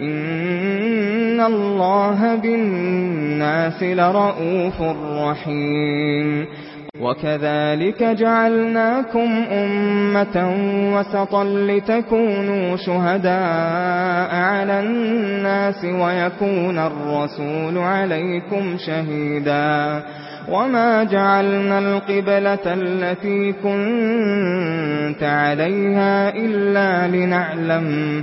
إن الله بالناس لرؤوف رحيم. وكذلك جعلناكم أمة وسطا لتكونوا شهداء على الناس ويكون الرسول عليكم شهيدا. وما جعلنا القبلة التي كنت عليها إلا لنعلم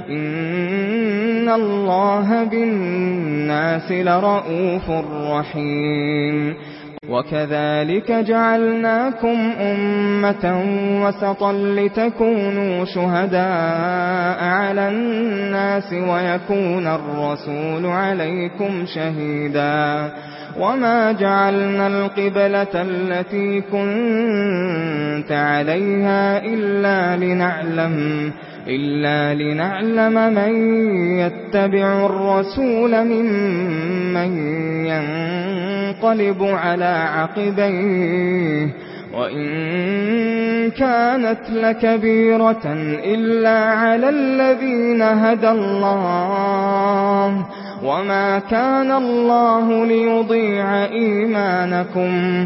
إن الله بالناس لرؤوف رحيم. وكذلك جعلناكم أمة وسطا لتكونوا شهداء على الناس ويكون الرسول عليكم شهيدا. وما جعلنا القبلة التي كنت عليها إلا لنعلم إلا لنعلم من يتبع الرسول ممن ينقلب على عقبيه وإن كانت لكبيرة إلا على الذين هدى الله وما كان الله ليضيع إيمانكم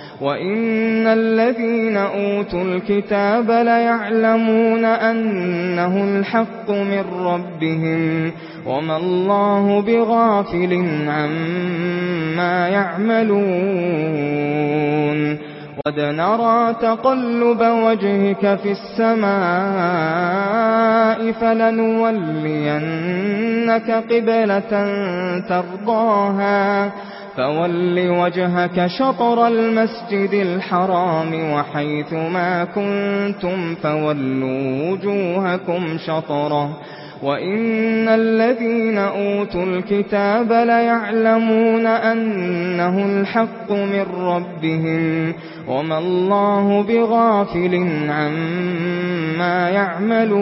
وَإِنَّ الَّذِينَ أُوتُوا الْكِتَابَ لَيَعْلَمُونَ أَنَّهُ الْحَقُّ مِنْ رَبِّهِمْ وَمَا اللَّهُ بِغَافِلٍ عَمَّا يَعْمَلُونَ قَدْ نَرَى تَقَلُّبَ وَجْهِكَ فِي السَّمَاءِ فَلَنُوَلِّيَنَّكَ قِبْلَةً تَرْضَاهَا فول وجهك شطر المسجد الحرام وحيث ما كنتم فولوا وجوهكم شطره وَإِنَّ الَّذِينَ أُوتُوا الْكِتَابَ لَيَعْلَمُونَ أَنَّهُ الْحَقُّ مِنْ رَبِّهِمْ وَمَا اللَّهُ بِغَافِلٍ عَمَّا يَعْمَلُونَ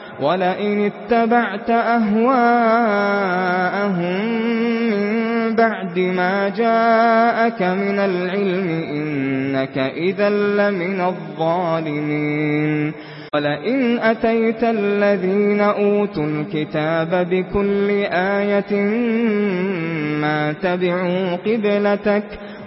ولئن اتبعت أهواءهم من بعد ما جاءك من العلم إنك إذا لمن الظالمين ولئن أتيت الذين أوتوا الكتاب بكل آية ما تبعوا قبلتك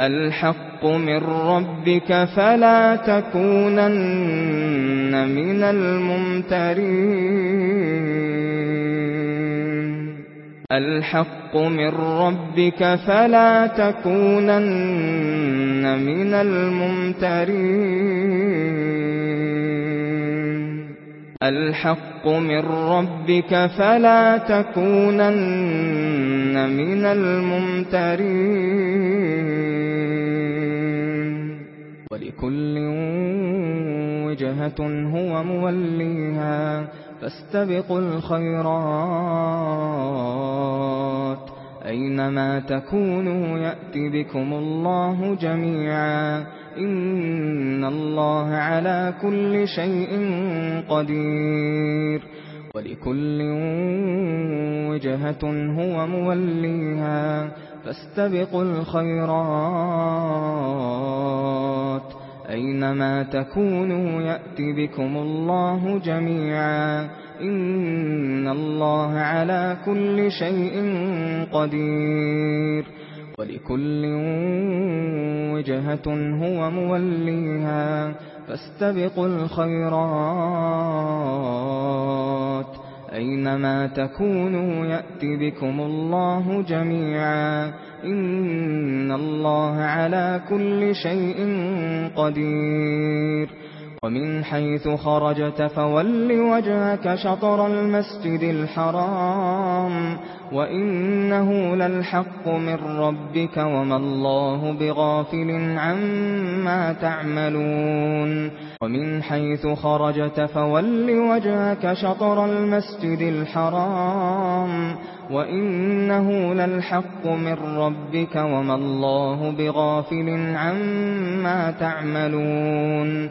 الحق من ربك فلا تكونن من الممترين. الحق من ربك فلا تكونن من الممترين. الحق من ربك فلا تكونن من الممترين. ولكل وجهة هو موليها. فاستبقوا الخيرات. أينما تكونوا يأتي بكم الله جميعا إن الله على كل شيء قدير ولكل وجهة هو موليها فاستبقوا الخيرات أينما تكونوا يأتي بكم الله جميعا إن الله على كل شيء قدير ولكل وجهة هو موليها فاستبقوا الخيرات أينما تكونوا يأتي بكم الله جميعا إن الله على كل شيء قدير ومن حيث خرجت فول وجهك شطر المسجد الحرام وإنه للحق من ربك وما الله بغافل عما تعملون ومن حيث خرجت فول وجهك شطر المسجد الحرام وَإِنَّهُ لَلْحَقُّ مِنْ رَبِّكَ وَمَا اللَّهُ بِغَافِلٍ عَمَّا تَعْمَلُونَ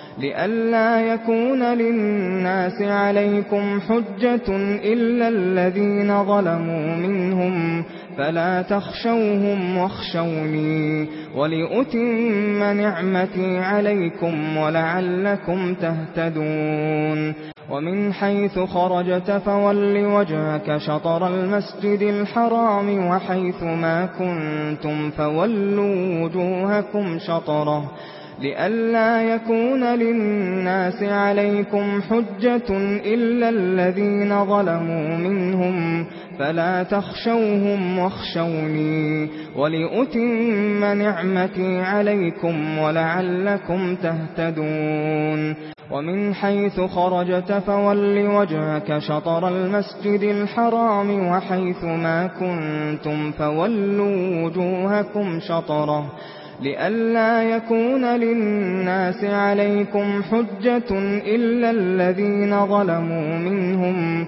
لئلا يكون للناس عليكم حجة إلا الذين ظلموا منهم فلا تخشوهم واخشوني ولأتم نعمتي عليكم ولعلكم تهتدون ومن حيث خرجت فول وجهك شطر المسجد الحرام وحيث ما كنتم فولوا وجوهكم شطره لئلا يكون للناس عليكم حجة إلا الذين ظلموا منهم فلا تخشوهم واخشوني ولأتم نعمتي عليكم ولعلكم تهتدون ومن حيث خرجت فول وجهك شطر المسجد الحرام وحيث ما كنتم فولوا وجوهكم شطره لئلا يكون للناس عليكم حجة إلا الذين ظلموا منهم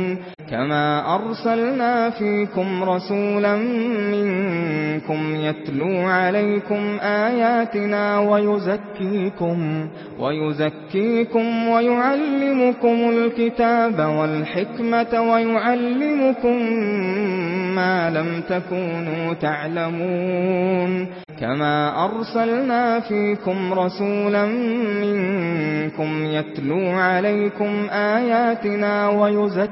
فيكم كما أرسلنا فيكم رسولا منكم يتلو عليكم آياتنا ويزكيكم ويزكيكم ويعلمكم الكتاب والحكمة ويعلمكم ما لم تكونوا تعلمون كما أرسلنا فيكم رسولا منكم يتلو عليكم آياتنا ويزكيكم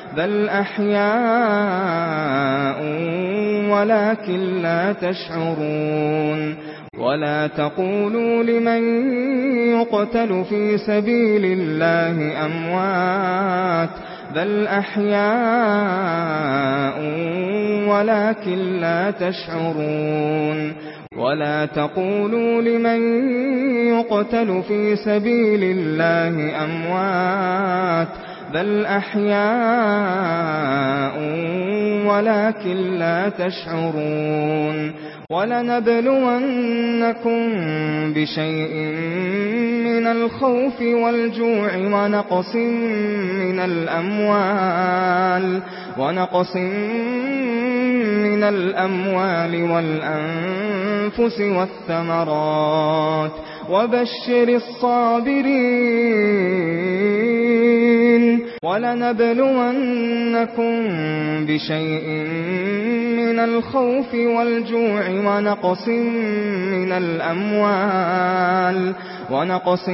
بل أحياء ولكن لا تشعرون ولا تقولوا لمن يقتل في سبيل الله أموات بل أحياء ولكن لا تشعرون ولا تقولوا لمن يقتل في سبيل الله أموات بل أحياء ولكن لا تشعرون ولنبلونكم بشيء من الخوف والجوع ونقص من الأموال ونقص من الأموال والأنفس والثمرات وبشر الصابرين ولنبلونكم بشيء من الخوف والجوع ونقص من الأموال ونقص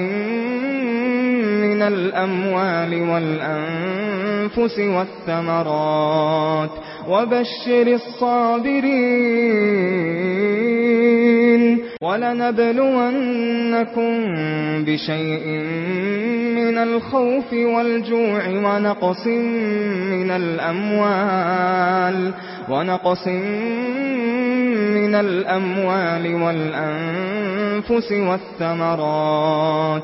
من الأموال والأنفس والثمرات وبشر الصابرين ولنبلونكم بشيء من الخوف والجوع ونقص من الأموال ونقص من الأموال والأنفس والثمرات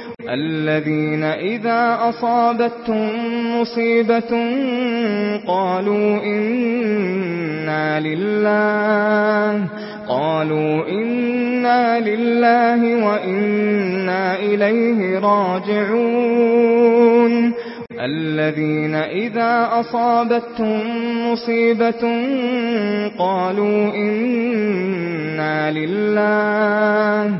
الذين إذا أصابتهم مصيبة قالوا إنا لله قالوا إنا لله وإنا إليه راجعون. الذين إذا أصابتهم مصيبة قالوا إنا لله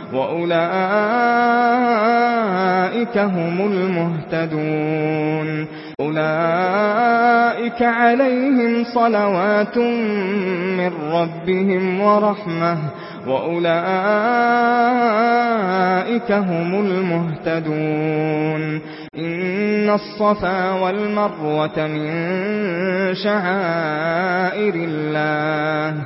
وأولئك هم المهتدون أولئك عليهم صلوات من ربهم ورحمة وأولئك هم المهتدون إن الصفا والمروة من شعائر الله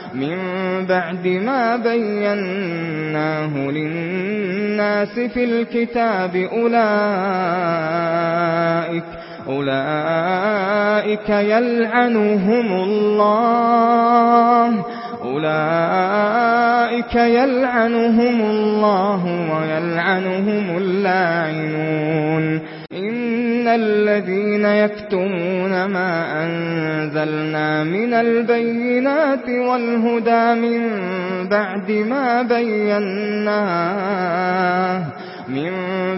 مِنْ بَعْدِ مَا بَيَّنَّاهُ لِلنَّاسِ فِي الْكِتَابِ أُولَئِكَ أُولَئِكَ يَلْعَنُهُمُ اللَّهُ أُولَئِكَ يَلْعَنُهُمُ اللَّهُ وَيَلْعَنُهُمُ اللَّاعِنُونَ. إن الذين يكتمون ما أنزلنا من البينات والهدى من بعد ما بيناه من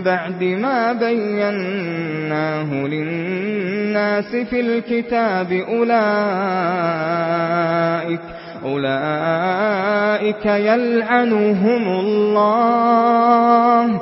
بعد ما بيناه للناس في الكتاب أولئك أولئك يلعنهم الله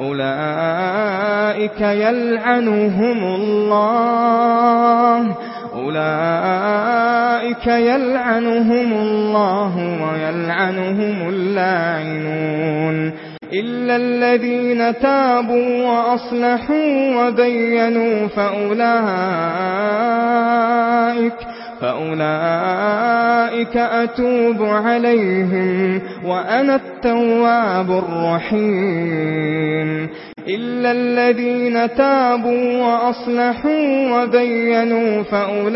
أولئك يلعنهم الله. أولئك يلعنهم الله ويلعنهم اللاعنون. إلا الذين تابوا وأصلحوا وبينوا فأولئك فأولئك أتوب عليهم وأنا التواب الرحيم إلا الذين تابوا وأصلحوا وبينوا فأولئك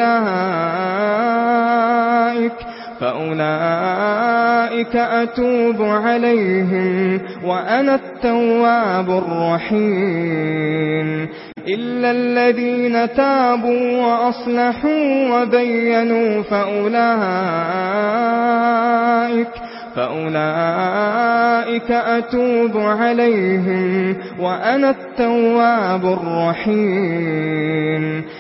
فأولئك أتوب عليهم وأنا التواب الرحيم إلا الذين تابوا وأصلحوا وبينوا فأولئك فأولئك أتوب عليهم وأنا التواب الرحيم.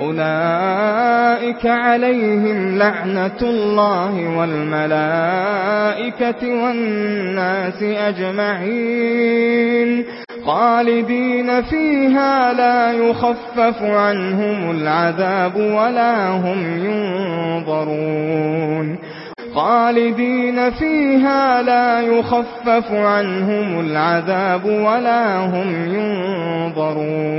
أولئك عليهم لعنة الله والملائكة والناس أجمعين خالدين فيها لا يخفف عنهم العذاب ولا هم ينظرون قالدين فيها لا يخفف عنهم العذاب ولا هم ينظرون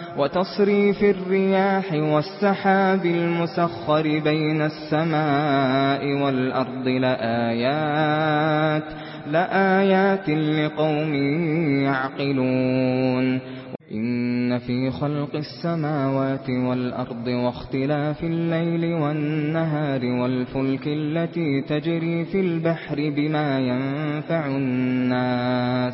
وتصريف الرياح والسحاب المسخر بين السماء والأرض لآيات لآيات لقوم يعقلون. إن في خلق السماوات والأرض واختلاف الليل والنهار والفلك التي تجري في البحر بما ينفع الناس.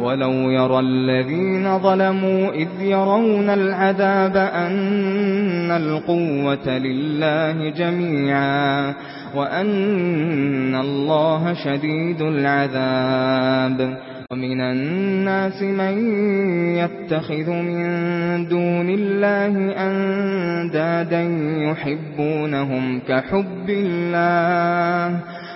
ولو يرى الذين ظلموا إذ يرون العذاب أن القوة لله جميعا وأن الله شديد العذاب ومن الناس من يتخذ من دون الله أندادا يحبونهم كحب الله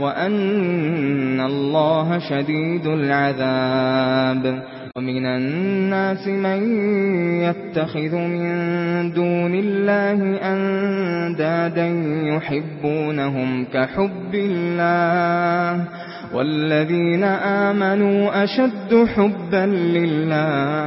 وأن الله شديد العذاب ومن الناس من يتخذ من دون الله أندادا يحبونهم كحب الله والذين آمنوا أشد حبا لله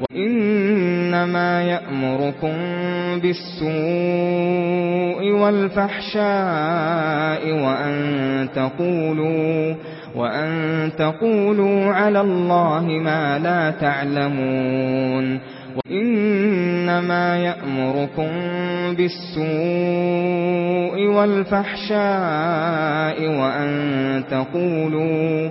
وإنما يأمركم بالسوء والفحشاء وأن تقولوا وأن تقولوا على الله ما لا تعلمون وإنما يأمركم بالسوء والفحشاء وأن تقولوا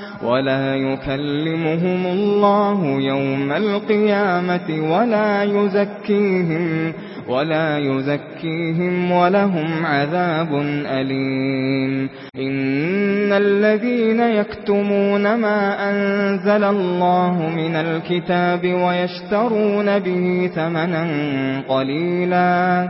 ولا يكلمهم الله يوم القيامة ولا يزكيهم ولا يزكيهم ولهم عذاب أليم إن الذين يكتمون ما أنزل الله من الكتاب ويشترون به ثمنا قليلا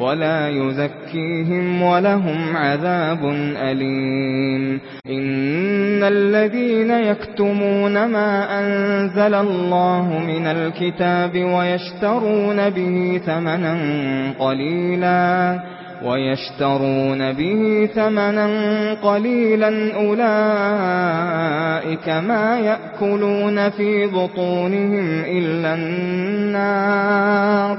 ولا يزكيهم ولهم عذاب أليم. إن الذين يكتمون ما أنزل الله من الكتاب ويشترون به ثمنا قليلا وَيَشْتَرُونَ بِهِ ثَمَنًا قَلِيلًا أُولَئِكَ مَا يَأْكُلُونَ فِي بُطُونِهِمْ إِلَّا النَّارَ.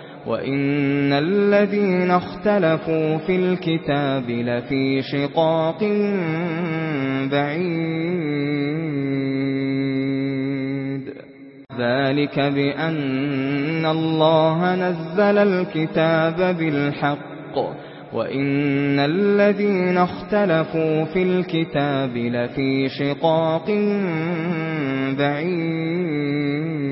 وَإِنَّ الَّذِينَ اخْتَلَفُوا فِي الْكِتَابِ لَفِي شِقَاقٍ بَعِيدٍ ذَلِكَ بِأَنَّ اللَّهَ نَزَّلَ الْكِتَابَ بِالْحَقِّ وَإِنَّ الَّذِينَ اخْتَلَفُوا فِي الْكِتَابِ لَفِي شِقَاقٍ بَعِيدٍ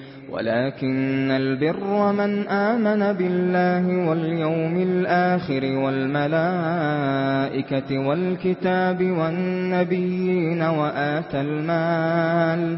ولكن البر من آمن بالله واليوم الآخر والملائكة والكتاب والنبيين وآت المال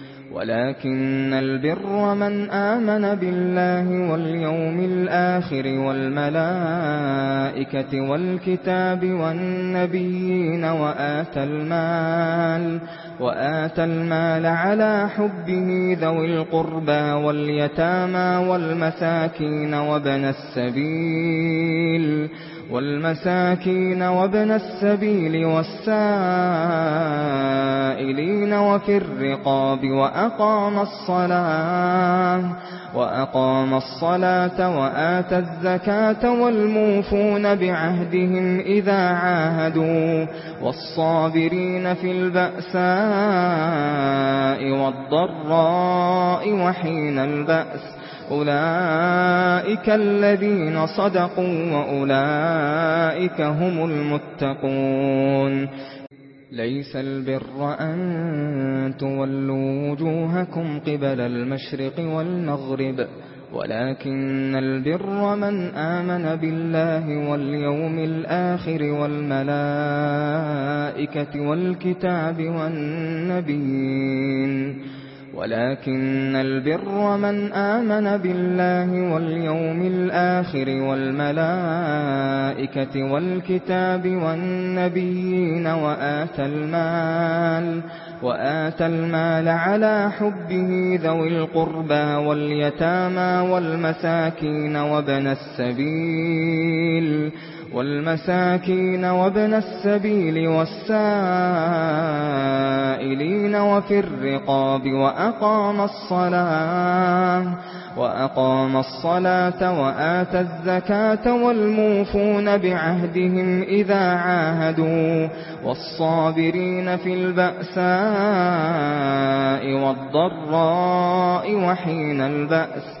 ولكن البر من آمن بالله واليوم الآخر والملائكة والكتاب والنبيين وآتى المال وآت المال على حبه ذوي القربى واليتامى والمساكين وبن السبيل والمساكين وابن السبيل والسائلين وفي الرقاب وأقام الصلاة وأقام الصلاة وآت الزكاة والموفون بعهدهم إذا عاهدوا والصابرين في البأساء والضراء وحين البأس أولئك الذين صدقوا وأولئك هم المتقون ليس البر أن تولوا وجوهكم قبل المشرق والمغرب ولكن البر من آمن بالله واليوم الآخر والملائكة والكتاب والنبيين ولكن البر من آمن بالله واليوم الآخر والملائكة والكتاب والنبيين وآتى المال وَآتَ المال على حبه ذوي القربى واليتامى والمساكين وبن السبيل والمساكين وابن السبيل والسائلين وفي الرقاب وأقام الصلاة وأقام الصلاة وآت الزكاة والموفون بعهدهم إذا عاهدوا والصابرين في البأساء والضراء وحين البأس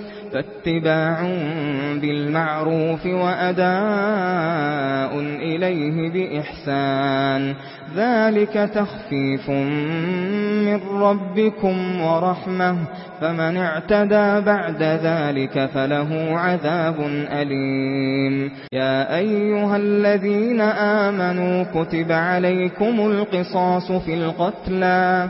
فاتباع بالمعروف وأداء إليه بإحسان. ذلك تخفيف من ربكم ورحمة. فمن اعتدى بعد ذلك فله عذاب أليم. يا أيها الذين آمنوا كتب عليكم القصاص في القتلى.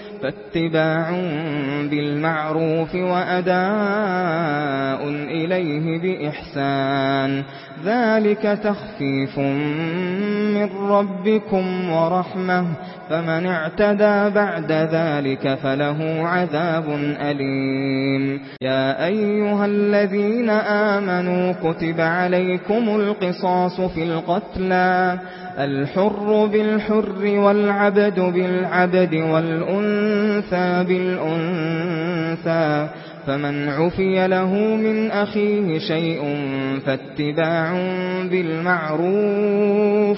فاتباع بالمعروف وأداء إليه بإحسان. ذلك تخفيف من ربكم ورحمة. فمن اعتدى بعد ذلك فله عذاب أليم. يا أيها الذين آمنوا كتب عليكم القصاص في القتلى. الحر بالحر والعبد بالعبد والأنثى بالأنثى فمن عفي له من أخيه شيء فاتباع بالمعروف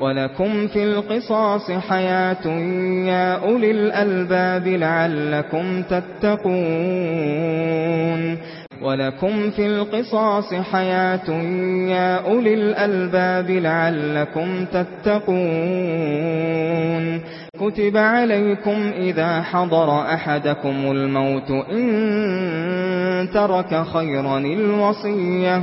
وَلَكُمْ فِي الْقِصَاصِ حَيَاةٌ يَا أُولِي الْأَلْبَابِ لَعَلَّكُمْ تَتَّقُونَ وَلَكُمْ فِي الْقِصَاصِ حَيَاةٌ يَا أُولِي الْأَلْبَابِ لَعَلَّكُمْ تَتَّقُونَ كُتِبَ عَلَيْكُمْ إِذَا حَضَرَ أَحَدَكُمُ الْمَوْتُ إِن تَرَكَ خَيْرًا الْوَصِيَّةَ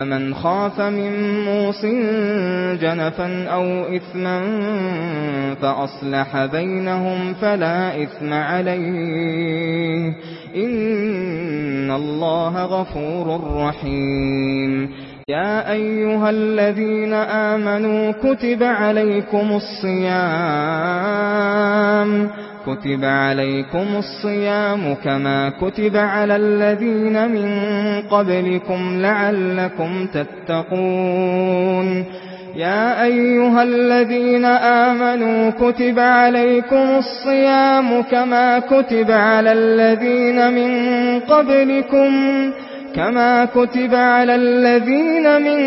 فمن خاف من موص جنفا أو إثما فأصلح بينهم فلا إثم عليه إن الله غفور رحيم يا أيها الذين آمنوا كتب عليكم الصيام كُتِبَ عَلَيْكُمُ الصِّيَامُ كَمَا كُتِبَ عَلَى الَّذِينَ مِن قَبْلِكُمْ لَعَلَّكُمْ تَتَّقُونَ. يَا أَيُّهَا الَّذِينَ آمَنُوا كُتِبَ عَلَيْكُمُ الصِّيَامُ كَمَا كُتِبَ عَلَى الَّذِينَ مِن قَبْلِكُمْ كَمَا كُتِبَ عَلَى الَّذِينَ مِن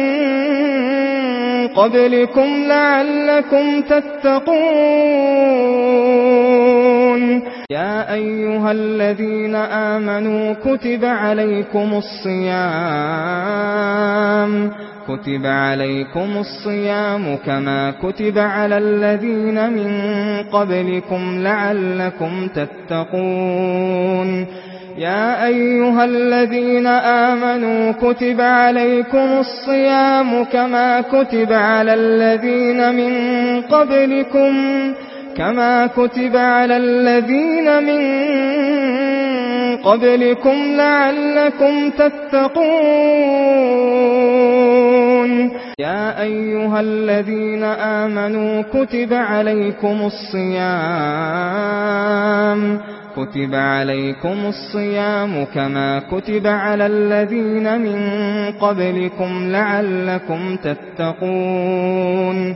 قَبْلِكُمْ لَعَلَّكُمْ تَتَّقُونَ. تشكرون يا أيها الذين آمنوا كتب عليكم الصيام. كتب عليكم الصيام كما كتب على الذين من قبلكم لعلكم تتقون. يا أيها الذين آمنوا كتب عليكم الصيام كما كتب على الذين من قبلكم. كما كتب على الذين من قبلكم لعلكم تتقون يا ايها الذين امنوا كتب عليكم الصيام كتب عليكم الصيام كما كتب على الذين من قبلكم لعلكم تتقون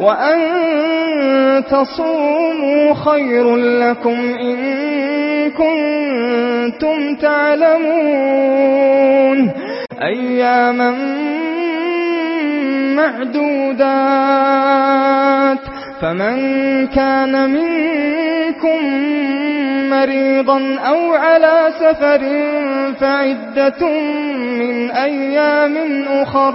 وأن تصوموا خير لكم إن كنتم تعلمون أياما معدودات فمن كان منكم مريضا أو على سفر فعدة من أيام أخر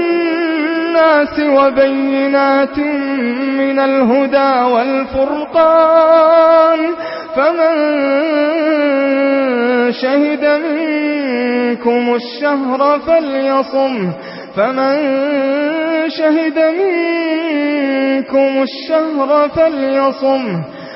الناس وبينات من الهدى والفرقان فمن شهد منكم الشهر فليصم فمن شهد منكم الشهر فليصم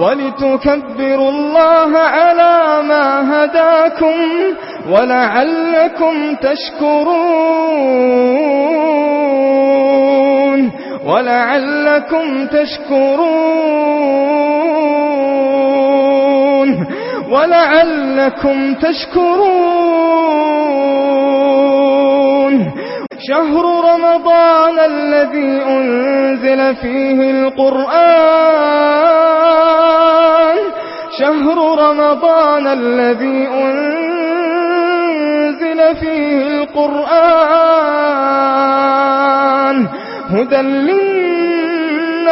ولتكبروا الله على ما هداكم ولعلكم تشكرون ولعلكم تشكرون ولعلكم تشكرون شهر رمضان الذي أنزل فيه القرآن. شهر رمضان الذي أنزل فيه القرآن. هدى للناس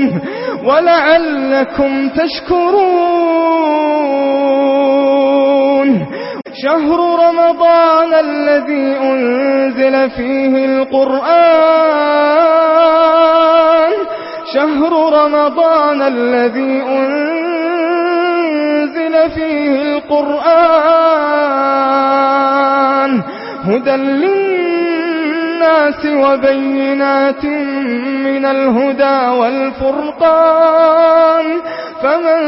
تشركون ولعلكم تشكرون. شهر رمضان الذي أنزل فيه القرآن. شهر رمضان الذي أنزل فيه القرآن. هدى للناس الناس وبينات من الهدى والفرقان فمن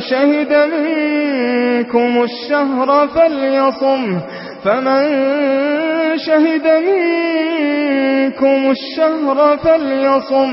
شهد منكم الشهر فليصم فمن شهد منكم الشهر فليصم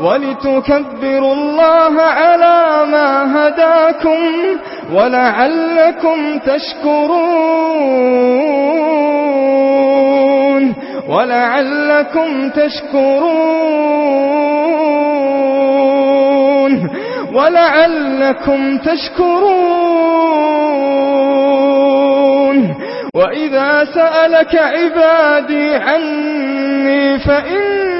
ولتكبروا الله على ما هداكم ولعلكم تشكرون ولعلكم تشكرون ولعلكم تشكرون وإذا سألك عبادي عني فإن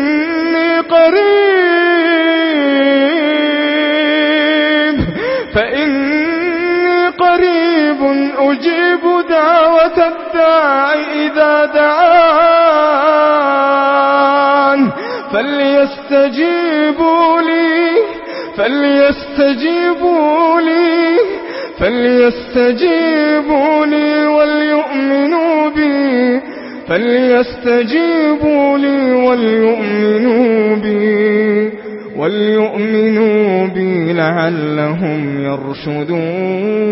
الداعي إذا دعان فليستجيبوا لي فليستجيبوا لي فليستجيبوا لي وليؤمنوا بي فليستجيبوا لي وليؤمنوا بي وليؤمنوا بي لعلهم يرشدون.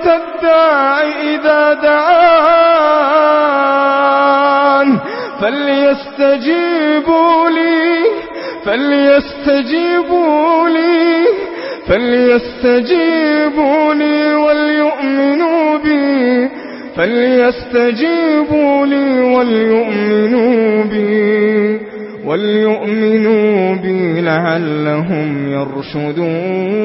الداعي إذا دعان. فليستجيبوا لي فليستجيبوا لي فليستجيبوا لي وليؤمنوا بي. فليستجيبوا لي وليؤمنوا بي. وليؤمنوا بي لعلهم يرشدون.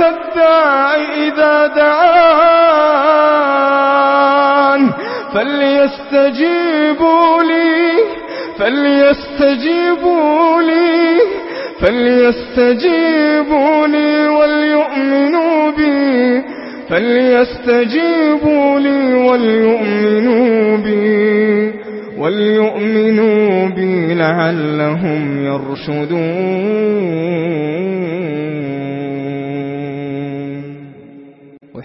الداعي إذا دعان. فليستجيبوا لي فليستجيبوا لي فليستجيبوا لي وليؤمنوا بي. فليستجيبوا لي وليؤمنوا بي. وليؤمنوا بي لعلهم يرشدون.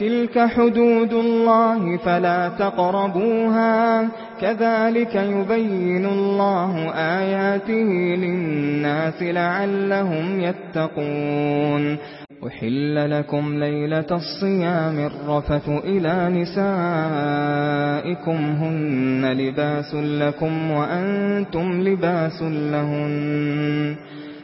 تِلْكَ حُدُودُ اللَّهِ فَلَا تَقْرَبُوهَا كَذَلِكَ يُبَيِّنُ اللَّهُ آيَاتِهِ لِلنَّاسِ لَعَلَّهُمْ يَتَّقُونَ أُحِلَّ لَكُمْ لَيْلَةَ الصِّيَامِ الرَّفَثُ إِلَى نِسَائِكُمْ هُنَّ لِبَاسٌ لَكُمْ وَأَنْتُمْ لِبَاسٌ لَهُنَّ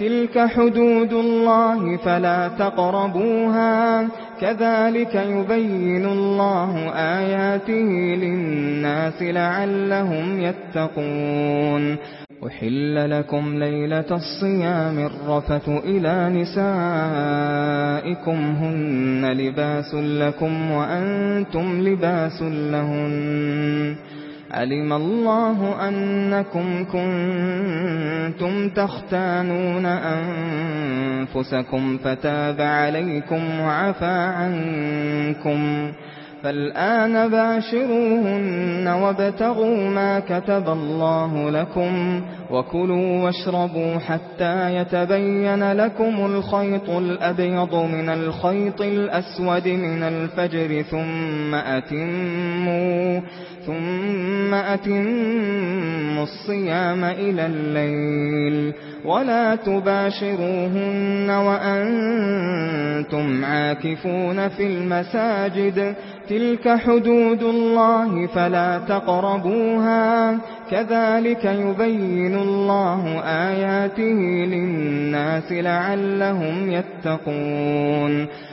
تِلْكَ حُدُودُ اللَّهِ فَلَا تَقْرَبُوهَا. كَذَلِكَ يُبَيِّنُ اللَّهُ آيَاتِهِ لِلنَّاسِ لَعَلَّهُمْ يَتَّقُونَ. أُحِلَّ لَكُمْ لَيْلَةَ الصِّيَامِ الرَّفَثُ إِلَى نِسَائِكُمْ. هُنَّ لِبَاسٌ لَكُمْ وَأَنْتُمْ لِبَاسٌ لَهُنَّ. علم الله أنكم كنتم تختانون أنفسكم فتاب عليكم وَعَفَا عنكم فالآن باشروهن وابتغوا ما كتب الله لكم وكلوا واشربوا حتى يتبين لكم الخيط الأبيض من الخيط الأسود من الفجر ثم أتموا ثُمَّ أَتِمُّوا الصِّيَامَ إِلَى اللَّيْلِ وَلَا تُبَاشِرُوهُنَّ وَأَنْتُمْ عَاكِفُونَ فِي الْمَسَاجِدِ تِلْكَ حُدُودُ اللَّهِ فَلَا تَقْرَبُوهَا كَذَلِكَ يُبَيِّنُ اللَّهُ آيَاتِهِ لِلنَّاسِ لَعَلَّهُمْ يَتَّقُونَ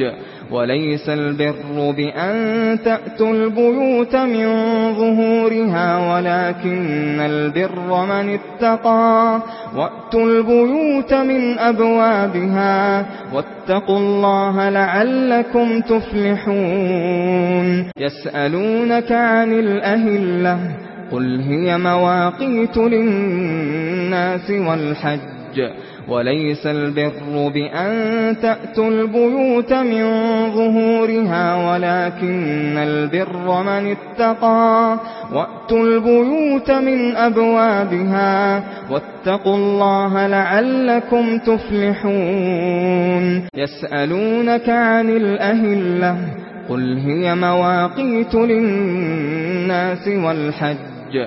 الحج وليس البر بأن تأتوا البيوت من ظهورها ولكن البر من اتقى. وأتوا البيوت من أبوابها واتقوا الله لعلكم تفلحون. يسألونك عن الأهلة قل هي مواقيت للناس والحج. وليس البر بأن تأتوا البيوت من ظهورها ولكن البر من اتقى وأتوا البيوت من أبوابها واتقوا الله لعلكم تفلحون يسألونك عن الأهلة قل هي مواقيت للناس والحج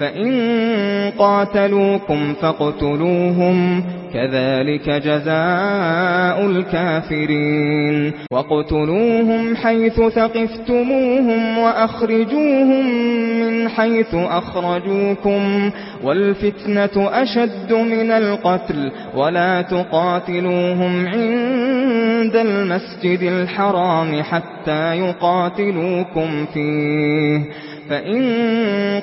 فإن قاتلوكم فاقتلوهم كذلك جزاء الكافرين وَاقْتُلُوهُمْ حيث ثقفتموهم وأخرجوهم من حيث أخرجوكم والفتنة أشد من القتل ولا تقاتلوهم عند المسجد الحرام حتى يقاتلوكم فيه فإن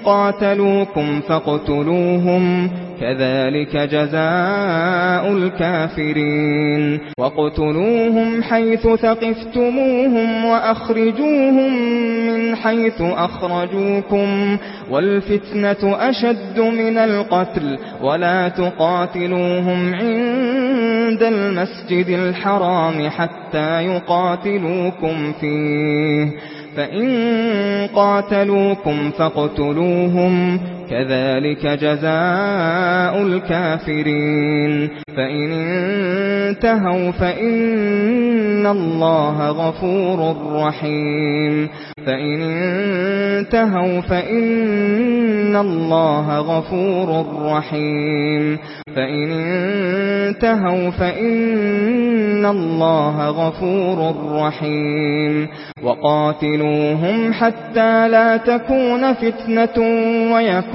قاتلوكم فاقتلوهم كذلك جزاء الكافرين وَاقْتُلُوهُمْ حيث ثقفتموهم وأخرجوهم من حيث أخرجوكم والفتنة أشد من القتل ولا تقاتلوهم عند المسجد الحرام حتى يقاتلوكم فيه فَإِن قَاتَلُوكُمْ فَاقْتُلُوهُمْ كذلك جزاء الكافرين. فإن انتهوا فإن الله غفور رحيم. فإن انتهوا فإن الله غفور رحيم. فإن انتهوا فإن الله غفور رحيم. وقاتلوهم حتى لا تكون فتنة ويكون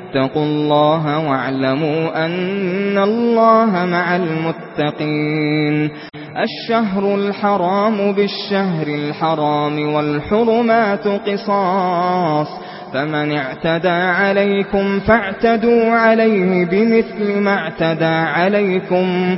فاتقوا الله واعلموا أن الله مع المتقين. الشهر الحرام بالشهر الحرام والحرمات قصاص. فمن اعتدى عليكم فاعتدوا عليه بمثل ما اعتدى عليكم.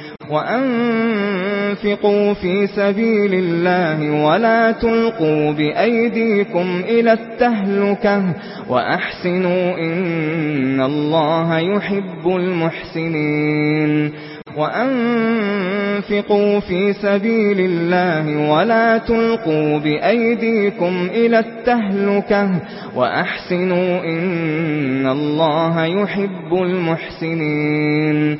وَأَنفِقُوا فِي سَبِيلِ اللَّهِ وَلَا تُلْقُوا بِأَيْدِيكُمْ إِلَى التَّهْلُكَةِ وَأَحْسِنُوا إِنَّ اللَّهَ يُحِبُّ الْمُحْسِنِينَ وَأَنفِقُوا فِي سَبِيلِ اللَّهِ وَلَا تُلْقُوا بِأَيْدِيكُمْ إِلَى التَّهْلُكَةِ وَأَحْسِنُوا إِنَّ اللَّهَ يُحِبُّ الْمُحْسِنِينَ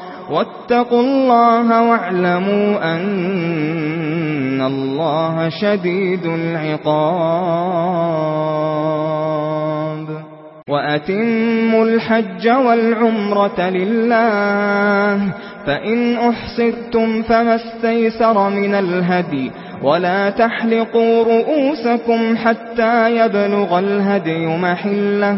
واتقوا الله واعلموا أن الله شديد العقاب. وأتموا الحج والعمرة لله فإن أحصرتم فما استيسر من الهدي ولا تحلقوا رؤوسكم حتى يبلغ الهدي محله.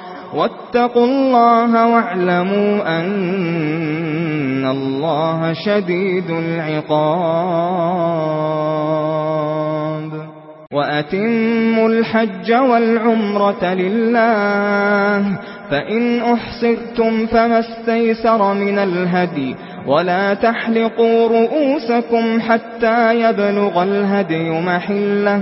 واتقوا الله واعلموا أن الله شديد العقاب. وأتموا الحج والعمرة لله فإن أحصرتم فما استيسر من الهدي ولا تحلقوا رؤوسكم حتى يبلغ الهدي محلة.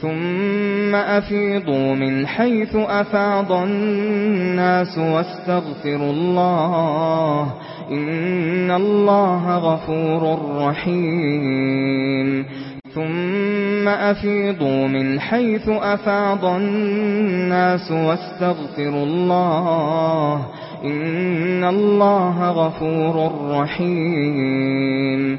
ثُمَّ أَفِيضُوا مِنْ حَيْثُ أَفَاضَ النَّاسُ وَاسْتَغْفِرُوا اللَّهَ إِنَّ اللَّهَ غَفُورٌ رَّحِيمٌ. ثُمَّ أَفِيضُوا مِنْ حَيْثُ أَفَاضَ النَّاسُ وَاسْتَغْفِرُوا اللَّهَ إِنَّ اللَّهَ غَفُورٌ رَّحِيمٌ.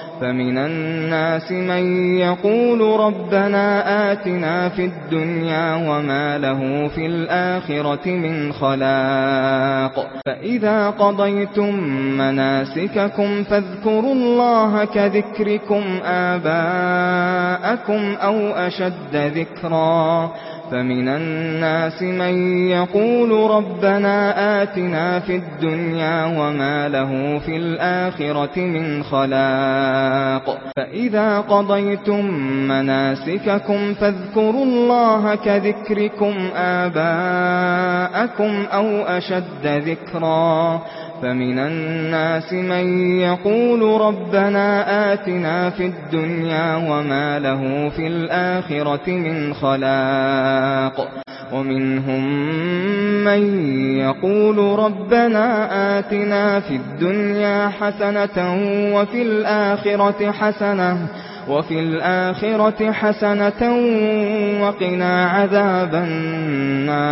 فمن الناس من يقول ربنا آتنا في الدنيا وما له في الآخرة من خلاق. فإذا قضيتم مناسككم فاذكروا الله كذكركم آباءكم أو أشد ذكرا. فمن الناس من يقول ربنا آتنا في الدنيا وما له في الآخرة من خلاق. فإذا قضيتم مناسككم فاذكروا الله كذكركم آباءكم أو أشد ذكرا. فَمِنَ النَّاسِ مَن يَقُولُ رَبَّنَا آتِنَا فِي الدُّنْيَا وَمَا لَهُ فِي الْآخِرَةِ مِنْ خَلَاقٍ. وَمِنْهُم مَّن يَقُولُ رَبَّنَا آتِنَا فِي الدُّنْيَا حَسَنَةً وَفِي الْآخِرَةِ حَسَنَةً وَفِي الْآخِرَةِ حَسَنَةً وَقِنَا عَذَابَ النَّارِ.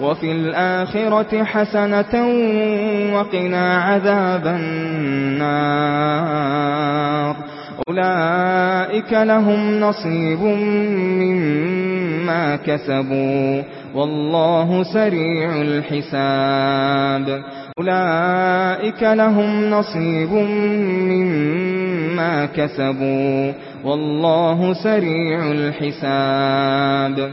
وفي الآخرة حسنة وقنا عذاب النار. أولئك لهم نصيب مما كسبوا والله سريع الحساب. أولئك لهم نصيب مما كسبوا والله سريع الحساب.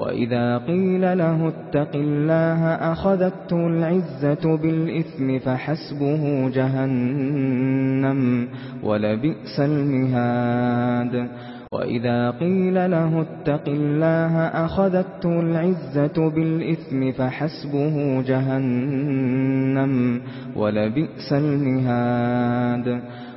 وَإِذَا قِيلَ لَهُ اتَّقِ اللَّهَ أَخَذَتْهُ الْعِزَّةُ بِالْإِثْمِ فَحَسْبُهُ جَهَنَّمُ وَلَبِئْسَ الْمِهَادُ وَإِذَا قِيلَ لَهُ اتَّقِ اللَّهَ أَخَذَتْهُ الْعِزَّةُ بِالْإِثْمِ فَحَسْبُهُ جَهَنَّمُ وَلَبِئْسَ الْمِهَادُ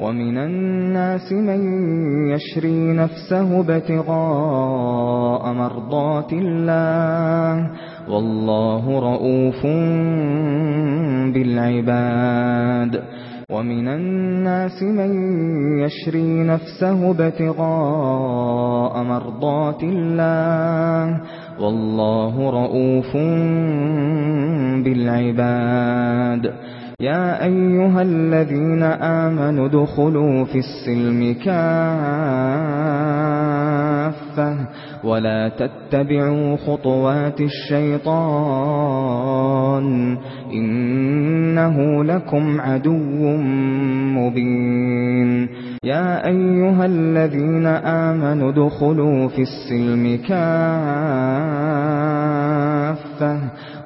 وَمِنَ النَّاسِ مَن يَشْرِي نَفْسَهُ ابْتِغَاءَ مَرْضَاتِ اللَّهِ وَاللَّهُ رَءُوفٌ بِالْعِبَادِ وَمِنَ النَّاسِ مَن يَشْرِي نَفْسَهُ ابْتِغَاءَ مَرْضَاتِ اللَّهِ وَاللَّهُ رَءُوفٌ بِالْعِبَادِ يا أيها الذين آمنوا ادخلوا في السلم كافة ولا تتبعوا خطوات الشيطان إنه لكم عدو مبين يا أيها الذين آمنوا ادخلوا في السلم كافة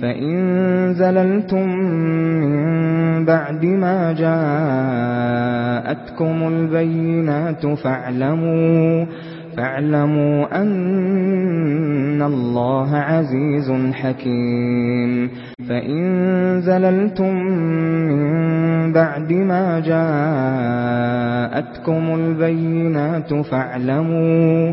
فَإِن زَلَلْتُم مِّن بَعْدِ مَا جَاءَتْكُمُ الْبَيِّنَاتُ فَاعْلَمُوا فَاعْلَمُوا أَنَّ اللَّهَ عَزِيزٌ حَكِيمٌ. فَإِن زَلَلْتُم مِّن بَعْدِ مَا جَاءَتْكُمُ الْبَيِّنَاتُ فَاعْلَمُوا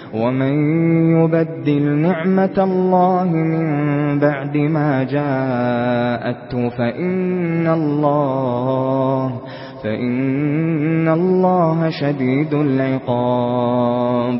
ومن يبدل نعمة الله من بعد ما جاءته فإن الله فإن الله شديد العقاب.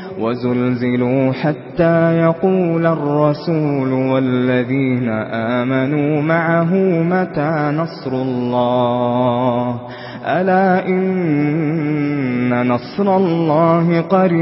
وَزُلْزِلُوا حَتَّى يَقُولَ الرَّسُولُ وَالَّذِينَ آمَنُوا مَعَهُ مَتَى نَصْرُ اللَّهِ أَلَا إِنَّ نَصْرَ اللَّهِ قَرِيبٌ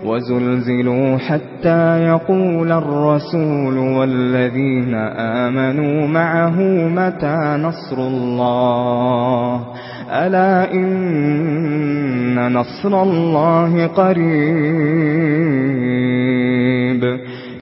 وَزُلْزِلُوا حَتَّى يَقُولَ الرَّسُولُ وَالَّذِينَ آمَنُوا مَعَهُ مَتَى نَصْرُ اللَّهِ؟ أَلَا إِنَّ نَصْرَ اللَّهِ قَرِيبٌ.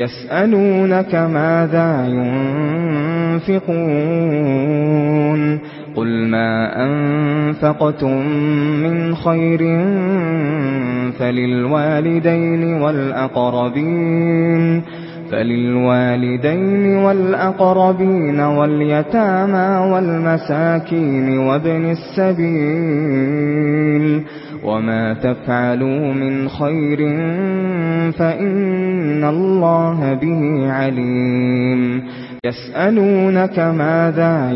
يَسْأَلُونَكَ مَاذَا يُنْفِقُونَ قُلْ مَا أَنفَقْتُم مِّنْ خَيْرٍ فَلِلْوَالِدَيْنِ وَالْأَقْرَبِينَ فَلِلْوَالِدَيْنِ وَالْأَقْرَبِينَ وَالْيَتَامَى وَالْمَسَاكِينِ وَابْنِ السَّبِيلِ وما تفعلوا من خير فإن الله به عليم يسألونك ماذا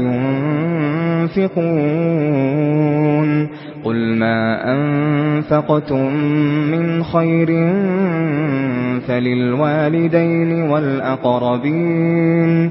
ينفقون قل ما أنفقتم من خير فللوالدين والأقربين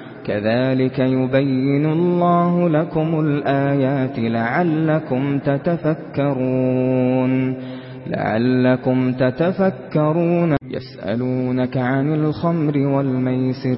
كذلك يبين الله لكم الآيات لعلكم تتفكرون لعلكم تتفكرون يسألونك عن الخمر والميسر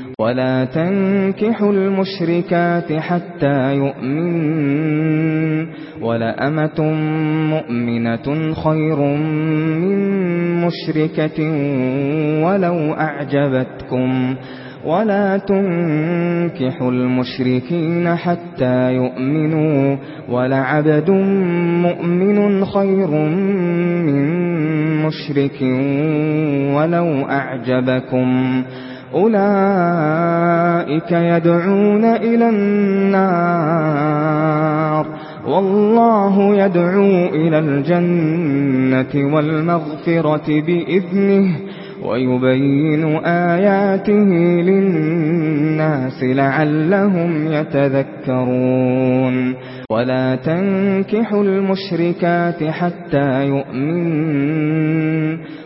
ولا تنكحوا المشركات حتى يؤمن ولا أمة مؤمنة خير من مشركة ولو أعجبتكم ولا تنكحوا المشركين حتى يؤمنوا ولعبد مؤمن خير من مشرك ولو أعجبكم أولئك يدعون إلى النار. والله يدعو إلى الجنة والمغفرة بإذنه ويبين آياته للناس لعلهم يتذكرون. ولا تنكحوا المشركات حتى يؤمنوا.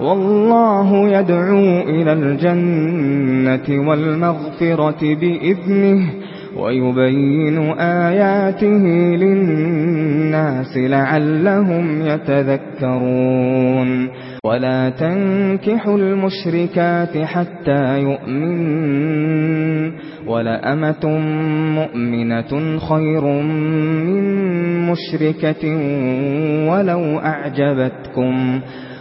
والله يدعو إلى الجنة والمغفرة بإذنه ويبين آياته للناس لعلهم يتذكرون. ولا تنكحوا المشركات حتى يؤمن ولأمة مؤمنة خير من مشركة ولو أعجبتكم.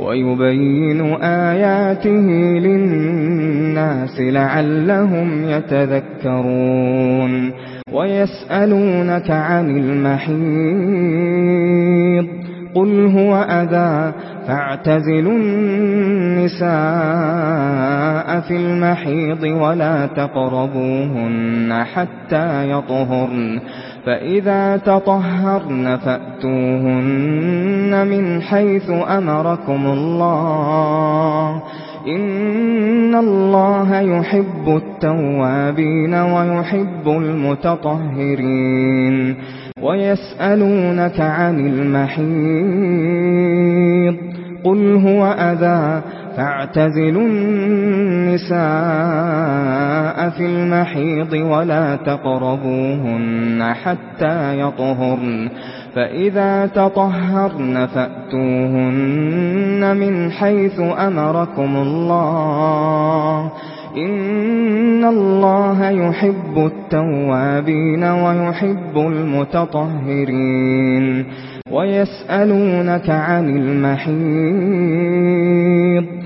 ويبين آياته للناس لعلهم يتذكرون ويسألونك عن المحيط قل هو أذى فاعتزلوا النساء في المحيط ولا تقربوهن حتى يطهرن فَإِذَا تَطَهَّرْنَ فَأْتُوهُنَّ مِنْ حَيْثُ أَمَرَكُمُ اللَّهُ إِنَّ اللَّهَ يُحِبُّ التَّوَّابِينَ وَيُحِبُّ الْمُتَطَهِّرِينَ وَيَسْأَلُونَكَ عَنِ الْمَحِيضِ قُلْ هُوَ أَذًى فاعتزلوا النساء في المحيض ولا تقربوهن حتى يطهرن. فإذا تطهرن فأتوهن من حيث أمركم الله. إن الله يحب التوابين ويحب المتطهرين. ويسألونك عن المحيض.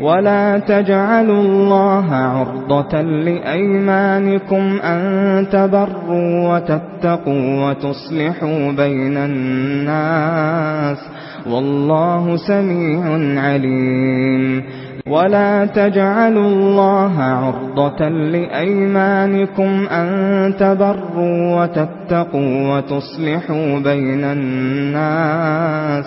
ولا تجعلوا الله عرضة لأيمانكم أن تبروا وتتقوا وتصلحوا بين الناس والله سميع عليم. ولا تجعلوا الله عرضة لأيمانكم أن تبروا وتتقوا وتصلحوا بين الناس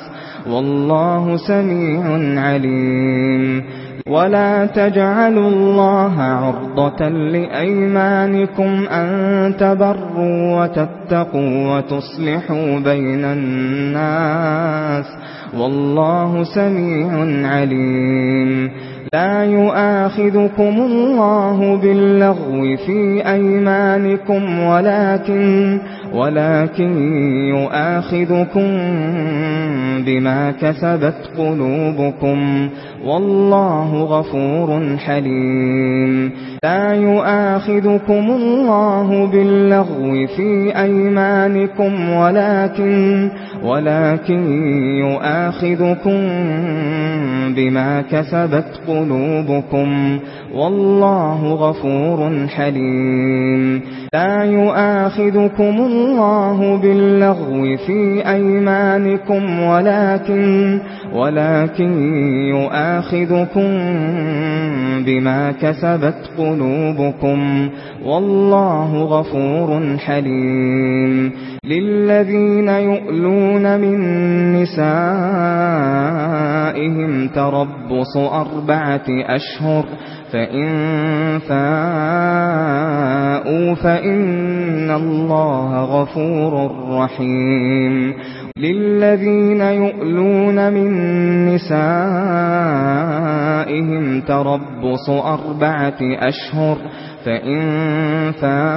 والله سميع عليم. ولا تجعلوا الله عرضة لأيمانكم أن تبروا وتتقوا وتصلحوا بين الناس. والله سميع عليم. لا يؤاخذكم الله باللغو في أيمانكم ولكن ولكن يؤاخذكم بما كسبت قلوبكم والله غفور حليم لا يؤاخذكم الله باللغو في أيمانكم ولكن ولكن يؤاخذكم بما كسبت قلوبكم. والله غفور حليم لا يؤاخذكم الله باللغو في أيمانكم ولكن ولكن يؤاخذكم بما كسبت قلوبكم والله غفور حليم للذين يؤلون من نسائهم تربص أربعة أشهر۔ فَإِن فَاءُوا فَإِنَّ اللَّهَ غَفُورٌ رَّحِيمٌ لِلَّذِينَ يُؤْلُونَ مِن نِّسَائِهِمْ تَرَبُّصُ أَرْبَعَةِ أَشْهُرٍ فَإِن فَاءُوا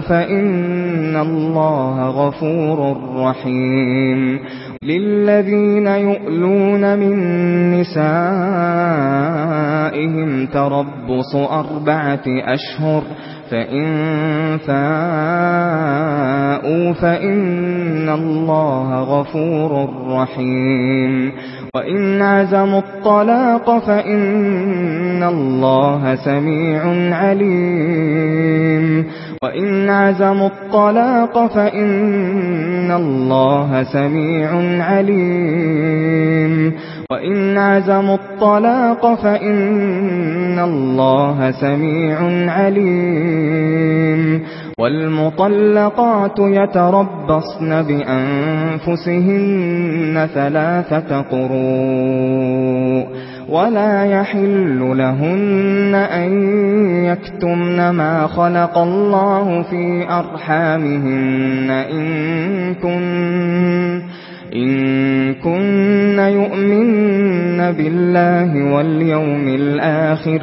فَإِنَّ اللَّهَ غَفُورٌ رَّحِيمٌ للذين يؤلون من نسائهم تربص أربعة أشهر فإن فاءوا فإن الله غفور رحيم وَإِنْ عَزَمُوا الطَّلَاقَ فَإِنَّ اللَّهَ سَمِيعٌ عَلِيمٌ وَإِنْ عَزَمُوا الطَّلَاقَ فَإِنَّ اللَّهَ سَمِيعٌ عَلِيمٌ وَإِنْ عَزَمُوا الطَّلَاقَ فَإِنَّ اللَّهَ سَمِيعٌ عَلِيمٌ وَالْمُطَلَّقَاتُ يَتَرَبَّصْنَ بِأَنفُسِهِنَّ ثَلَاثَةَ قُرُوءٍ ولا يحل لهن أن يكتمن ما خلق الله في أرحامهن إن كن إن كن يؤمن بالله واليوم الآخر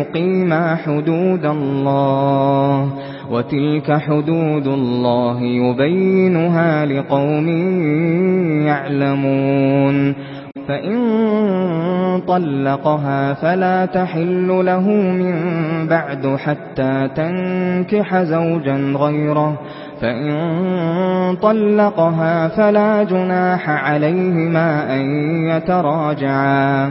يقيما حُدُودَ اللَّهِ وَتِلْكَ حُدُودُ اللَّهِ يُبَيِّنُهَا لِقَوْمٍ يَعْلَمُونَ فَإِن طَلَّقَهَا فَلَا تَحِلُّ لَهُ مِن بَعْدُ حَتَّى تَنكِحَ زَوْجًا غَيْرَهُ فَإِن طَلَّقَهَا فَلَا جُنَاحَ عَلَيْهِمَا أَن يَتَرَاجَعَا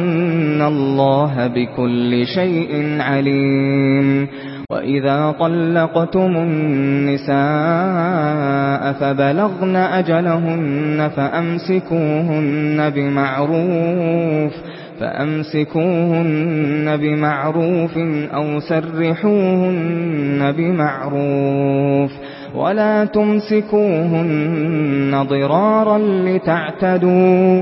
إِنَّ اللَّهَ بِكُلِّ شَيْءٍ عَلِيمٌ وَإِذَا طَلَّقْتُمُ النِّسَاءَ فَبَلَغْنَ أَجَلَهُنَّ فَأَمْسِكُوهُنَّ بِمَعْرُوفٍ فَأَمْسِكُوهُنَّ بِمَعْرُوفٍ أَوْ سَرِّحُوهُنَّ بِمَعْرُوفٍ وَلَا تُمْسِكُوهُنَّ ضِرَارًا لِتَعْتَدُوا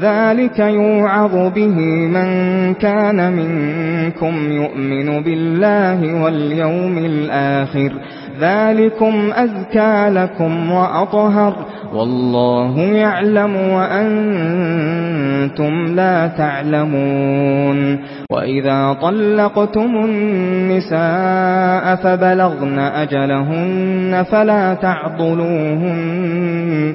ذلك يوعظ به من كان منكم يؤمن بالله واليوم الآخر. ذلكم أزكى لكم وأطهر. والله يعلم وأنتم لا تعلمون. وإذا طلقتم النساء فبلغن أجلهن فلا تعضلوهن.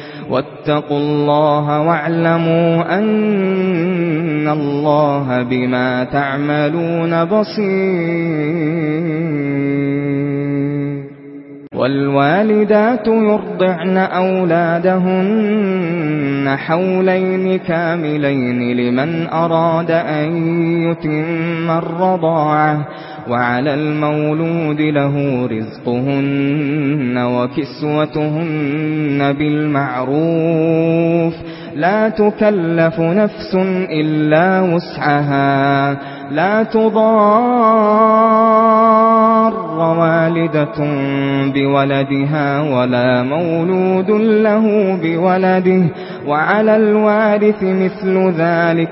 واتقوا الله واعلموا أن الله بما تعملون بصير. والوالدات يرضعن أولادهن حولين كاملين لمن أراد أن يتم الرضاعة. وعلى المولود له رزقهن وكسوتهن بالمعروف. لا تكلف نفس إلا وسعها. لا تضار والدة بولدها ولا مولود له بولده. وعلى الوارث مثل ذلك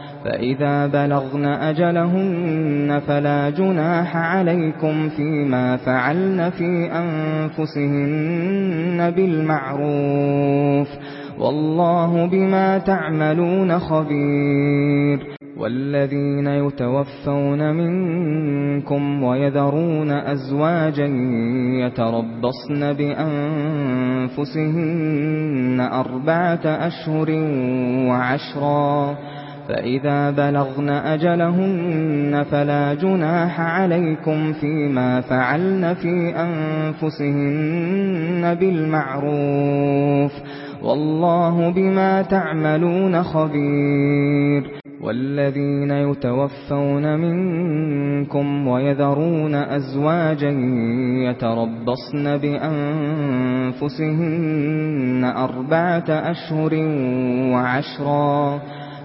فَإِذَا بَلَغْنَ أَجَلَهُنَّ فَلَا جُنَاحَ عَلَيْكُمْ فِيمَا فَعَلْنَ فِي أَنفُسِهِنَّ بِالْمَعْرُوفِ وَاللَّهُ بِمَا تَعْمَلُونَ خَبِيرٌ والذين يتوفون منكم ويذرون أزواجا يتربصن بأنفسهن أربعة أشهر وعشرا فَإِذَا بَلَغْنَ أَجَلَهُنَّ فَلَا جُنَاحَ عَلَيْكُمْ فِيمَا فَعَلْنَ فِي أَنفُسِهِنَّ بِالْمَعْرُوفِ وَاللَّهُ بِمَا تَعْمَلُونَ خَبِيرٌ والذين يتوفون منكم ويذرون أزواجا يتربصن بأنفسهن أربعة أشهر وعشرا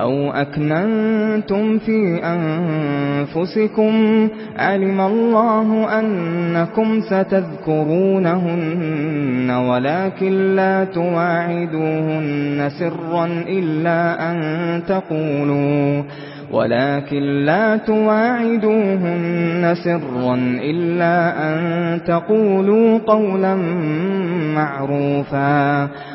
أَوْ أَكْنَنْتُمْ فِي أَنفُسِكُمْ عَلِمَ اللَّهُ أَنَّكُمْ سَتَذْكُرُونَهُنَّ وَلَكِنْ لَا تُوَاعِدُوهُنَّ سِرًّا إِلَّا أَن تَقُولُوا ولكن لا تواعدوهن سرا إلا أن تقولوا قولا معروفا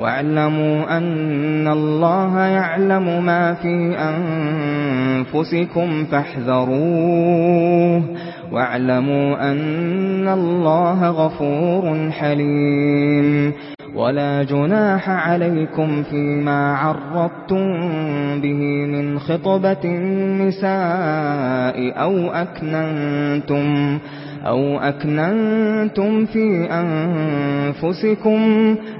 وَاعْلَمُوا أَنَّ اللَّهَ يَعْلَمُ مَا فِي أَنفُسِكُمْ فَاحْذَرُوهُ وَاعْلَمُوا أَنَّ اللَّهَ غَفُورٌ حَلِيمٌ ولا جناح عليكم فيما عرضتم به من خطبة النساء أو أكننتم أَوْ أَكْنَنْتُمْ فِي أَنفُسِكُمْ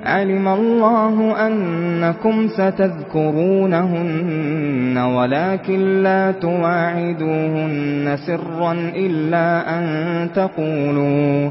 عَلِمَ اللَّهُ أَنَّكُمْ سَتَذْكُرُونَهُنَّ وَلَكِنْ لَا تُوَاعِدُوهُنَّ سِرًّا إِلَّا أَن تَقُولُوا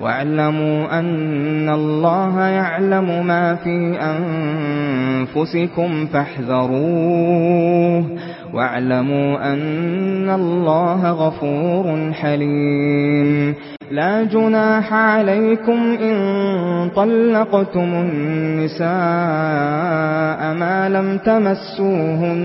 وَاعْلَمُوا أَنَّ اللَّهَ يَعْلَمُ مَا فِي أَنفُسِكُمْ فَاحْذَرُوهُ وَاعْلَمُوا أَنَّ اللَّهَ غَفُورٌ حَلِيمٌ لا جناح عليكم إن طلقتم النساء ما لم تمسوهن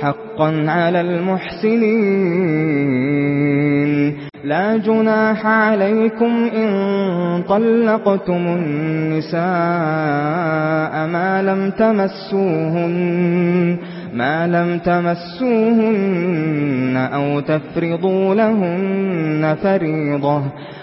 حقا على المحسنين. لا جناح عليكم إن طلقتم النساء ما لم تمسوهن ما لم تمسوهن أو تفرضوا لهن فريضة.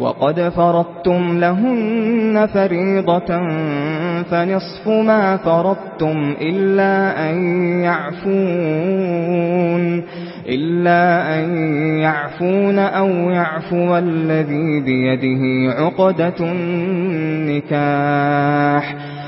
وَقَدْ فَرَضْتُمْ لَهُنَّ فَرِيضَةً فَنِصْفُ مَا فَرَضْتُمْ إِلَّا أَن يَعْفُونَ إِلَّا أَن يَعْفُونَ أَوْ يَعْفُوَ الَّذِي بِيَدِهِ عُقْدَةُ النِّكَاحِ.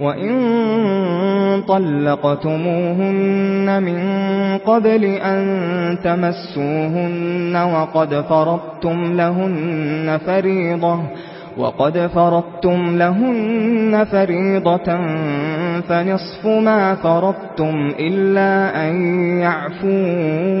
وَإِن طَلَّقْتُمُوهُنَّ مِن قَبْلِ أَن تَمَسُّوهُنَّ وَقَدْ فَرَضْتُمْ لَهُنَّ فَرِيضَةً وَقَدْ فَرَضْتُمْ لَهُنَّ فَرِيضَةً فَنِصْفُ مَا فَرَضْتُمْ إِلَّا أَن يَعْفُونَ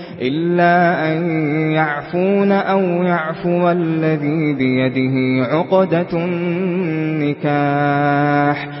إلا أن يعفون أو يعفو الذي بيده عقدة النكاح.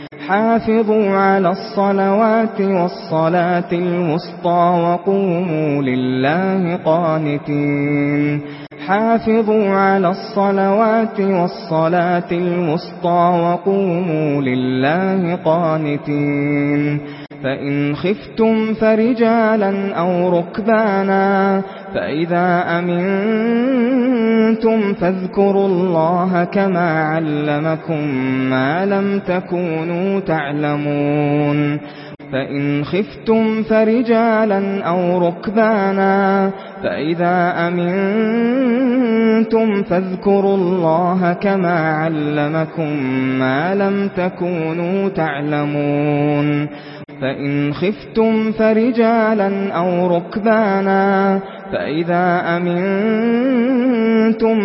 حافظوا على الصلوات والصلاة المسطى وقوموا لله قانتين. حافظوا على الصلوات والصلاة المسطى وقوموا لله قانتين. فَإِنْ خِفْتُمْ فَرِجَالًا أَوْ رُكْبَانًا فَإِذَا أَمِنْتُمْ فَاذْكُرُوا اللَّهَ كَمَا عَلَّمَكُمْ مَا لَمْ تَكُونُوا تَعْلَمُونَ فَإِنْ خِفْتُمْ فَرِجَالًا أَوْ رُكْبَانًا فَإِذَا أَمِنْتُمْ فَاذْكُرُوا اللَّهَ كَمَا عَلَّمَكُمْ مَا لَمْ تَكُونُوا تَعْلَمُونَ فَإِنْ خِفْتُمْ فَرِجَالًا أَوْ رُكْبَانًا فَإِذَا أَمِنْتُمْ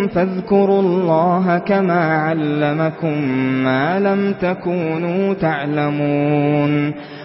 فَاذْكُرُوا اللَّهَ كَمَا عَلَّمَكُمْ مَا لَمْ تَكُونُوا تَعْلَمُونَ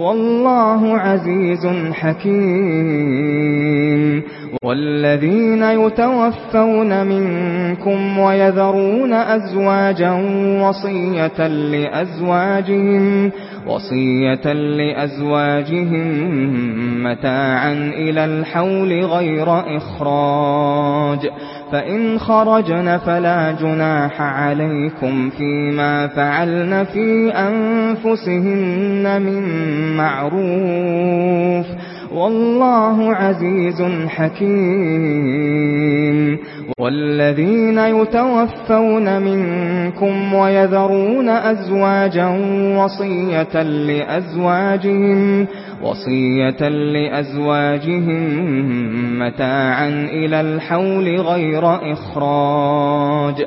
والله عزيز حكيم والذين يتوفون منكم ويذرون أزواجا وصية لأزواجهم وصية لأزواجهم متاعا إلى الحول غير إخراج. فَإِنْ خَرَجْنَ فَلَا جُنَاحَ عَلَيْكُمْ فِيمَا فَعَلْنَ فِي أَنفُسِهِنَّ مِن مَّعْرُوفٍ والله عزيز حكيم والذين يتوفون منكم ويذرون أزواجا وصية لأزواجهم وصية لأزواجهم متاعا إلى الحول غير إخراج.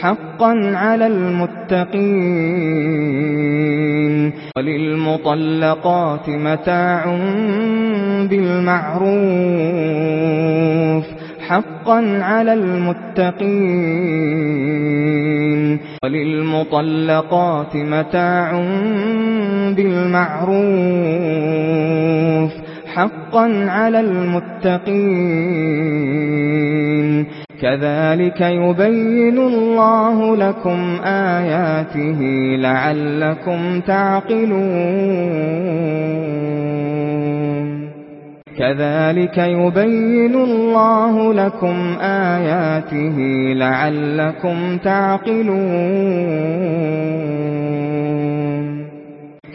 حقا على المتقين وللمطلقات متاع بالمعروف حقا على المتقين وللمطلقات متاع بالمعروف حقا على المتقين كذلك يبين الله لكم آياته لعلكم تعقلون. كذلك يبين الله لكم آياته لعلكم تعقلون.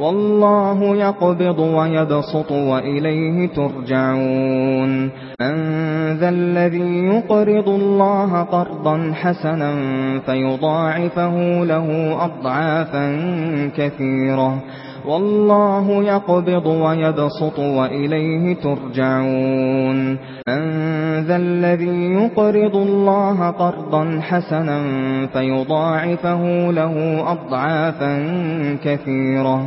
والله يقبض ويبسط وإليه ترجعون. أن ذا الذي يقرض الله قرضا حسنا فيضاعفه له أضعافا كثيرة. والله يقبض ويبسط وإليه ترجعون. أن ذا الذي يقرض الله قرضا حسنا فيضاعفه له أضعافا كثيرة.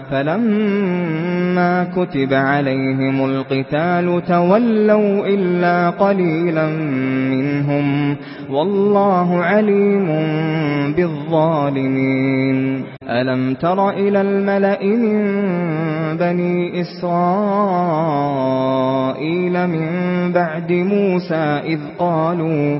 فلما كتب عليهم القتال تولوا إلا قليلا منهم والله عليم بالظالمين. ألم تر إلى الملأ من بني إسرائيل من بعد موسى إذ قالوا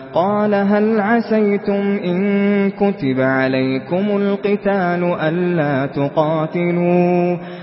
قال هل عسيتم إن كتب عليكم القتال ألا تقاتلوا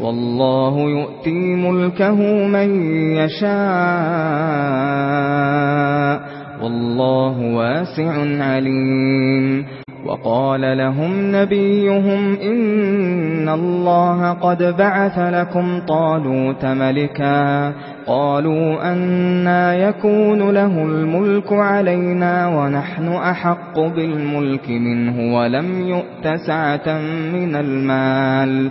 والله يؤتي ملكه من يشاء. والله واسع عليم. وقال لهم نبيهم إن الله قد بعث لكم طالوت ملكا. قالوا أنا يكون له الملك علينا ونحن أحق بالملك منه ولم يؤت سعة من المال.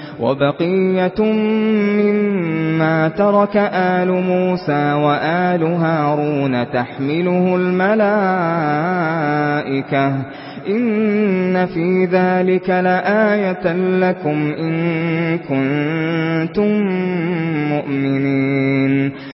وَبَقِيَّةٌ مِّمَّا تَرَكَ آلُ مُوسَىٰ وَآلُ هَارُونَ تَحْمِلُهُ الْمَلَائِكَةُ. إِنَّ فِي ذَلِكَ لَآيَةً لَّكُمْ إِن كُنتُم مُّؤْمِنِينَ.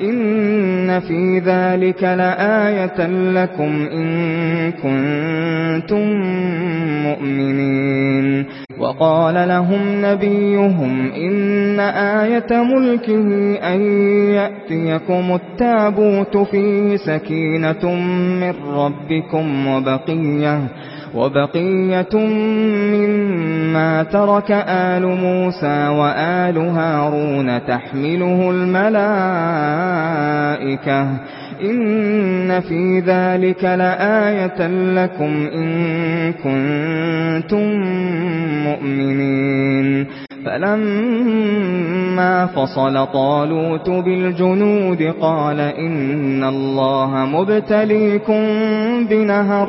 إن في ذلك لآية لكم إن كنتم مؤمنين وقال لهم نبيهم إن آية ملكه أن يأتيكم التابوت فيه سكينة من ربكم وبقية وَبَقِيَّةٌ مِّمَّا تَرَكَ آلُ مُوسَىٰ وَآلُ هَارُونَ تَحْمِلُهُ الْمَلَائِكَةُ. إِنَّ فِي ذَلِكَ لَآيَةً لَّكُمْ إِن كُنتُم مُّؤْمِنِينَ. فَلَمَّا فَصَلَ طَالُوتُ بِالْجُنُودِ قَالَ إِنَّ اللَّهَ مُبْتَلِيكُم بِنَهَرٍ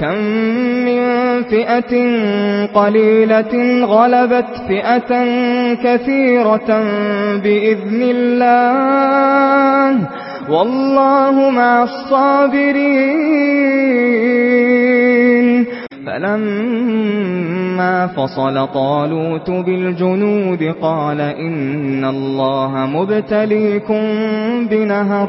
كم من فئة قليلة غلبت فئة كثيرة بإذن الله والله مع الصابرين فلما فصل طالوت بالجنود قال إن الله مبتليكم بنهر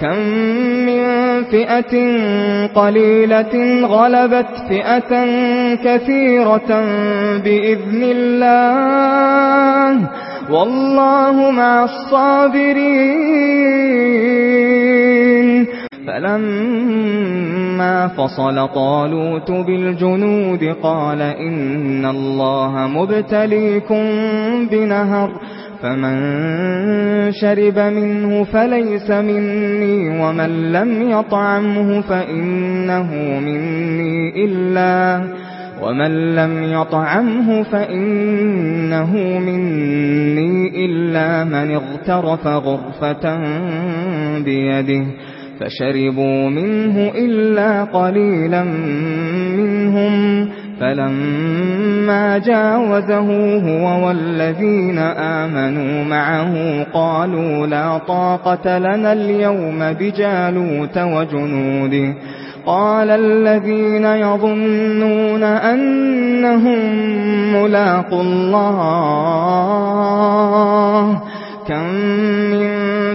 كم من فئة قليلة غلبت فئة كثيرة بإذن الله والله مع الصابرين فلما فصل طالوت بالجنود قال إن الله مبتليكم بنهر فمن شرب منه فليس مني ومن لم يطعمه فإنه مني إلا ومن لم يطعمه فإنه مني إلا من اغترف غرفة بيده فشربوا منه إلا قليلا منهم فلما جاوزه هو والذين آمنوا معه قالوا لا طاقة لنا اليوم بجالوت وجنوده قال الذين يظنون أنهم مُّلَاقُو الله كم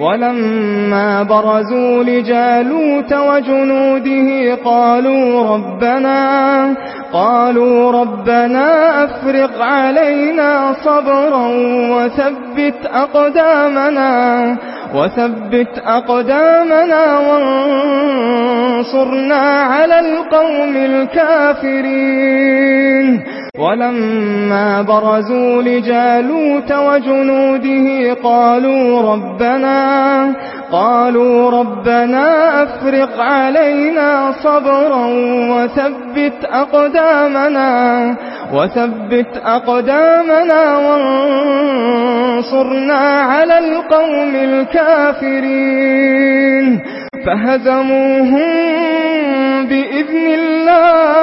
ولما برزوا لجالوت وجنوده قالوا ربنا قالوا ربنا أفرق علينا صبرا وثبت أقدامنا. وثبت أقدامنا وانصرنا على القوم الكافرين. ولما برزوا لجالوت وجنوده قالوا ربنا قالوا ربنا أفرق علينا صبرا وثبت أقدامنا وثبت أقدامنا وانصرنا على القوم الكافرين. فهزموهم بإذن الله.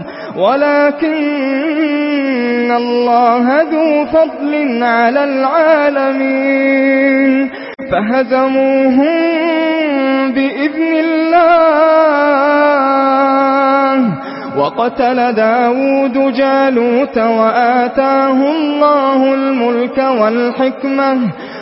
ولكن الله ذو فضل على العالمين. فهزموهم بإذن الله. وقتل داود جالوت وآتاه الله الملك والحكمة.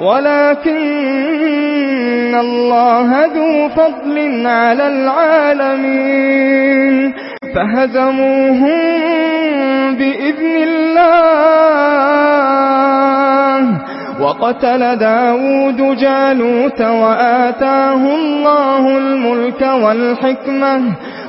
ولكن الله ذو فضل على العالمين. فهزموهم بإذن الله. وقتل داود جالوت وآتاه الله الملك والحكمة.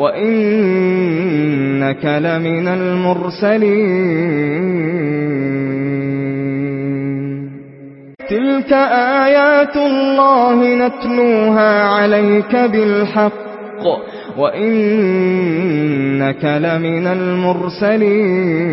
وَإِنَّكَ لَمِنَ الْمُرْسَلِينَ تِلْكَ آيَاتُ اللَّهِ نَتْلُوهَا عَلَيْكَ بِالْحَقِّ وَإِنَّكَ لَمِنَ الْمُرْسَلِينَ